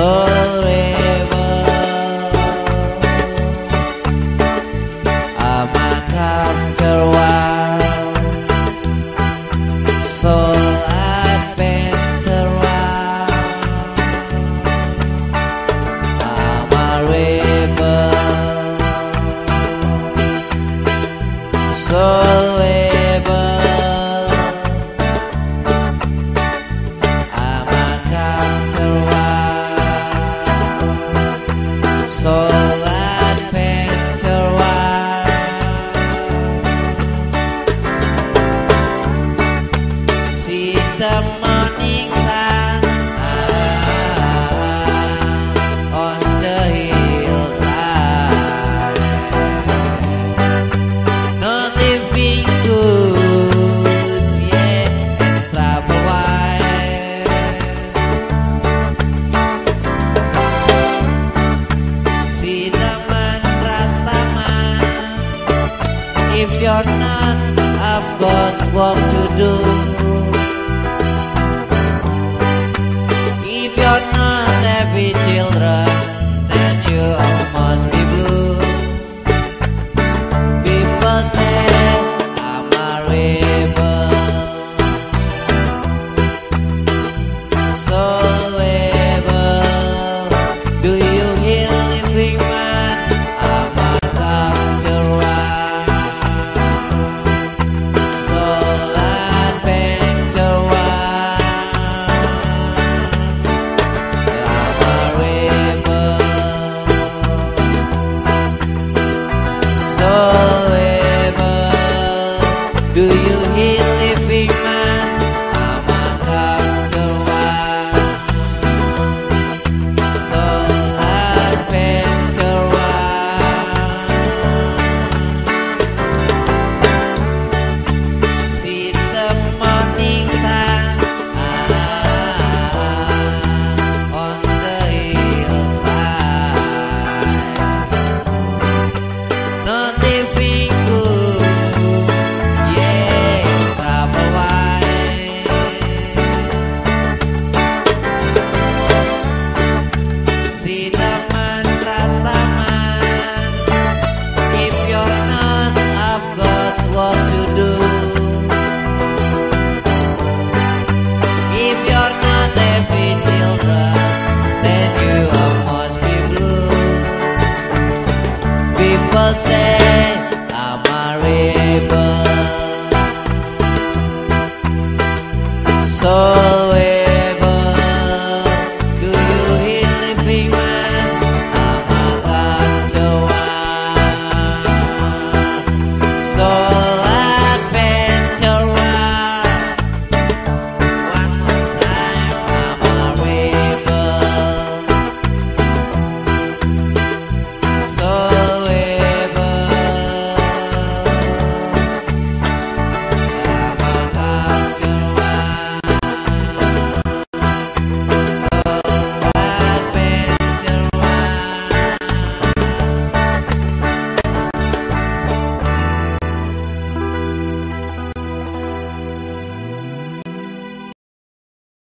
Oh. 있어 if you're not, I've got work to do. If you're not happy, children. Do you hear? So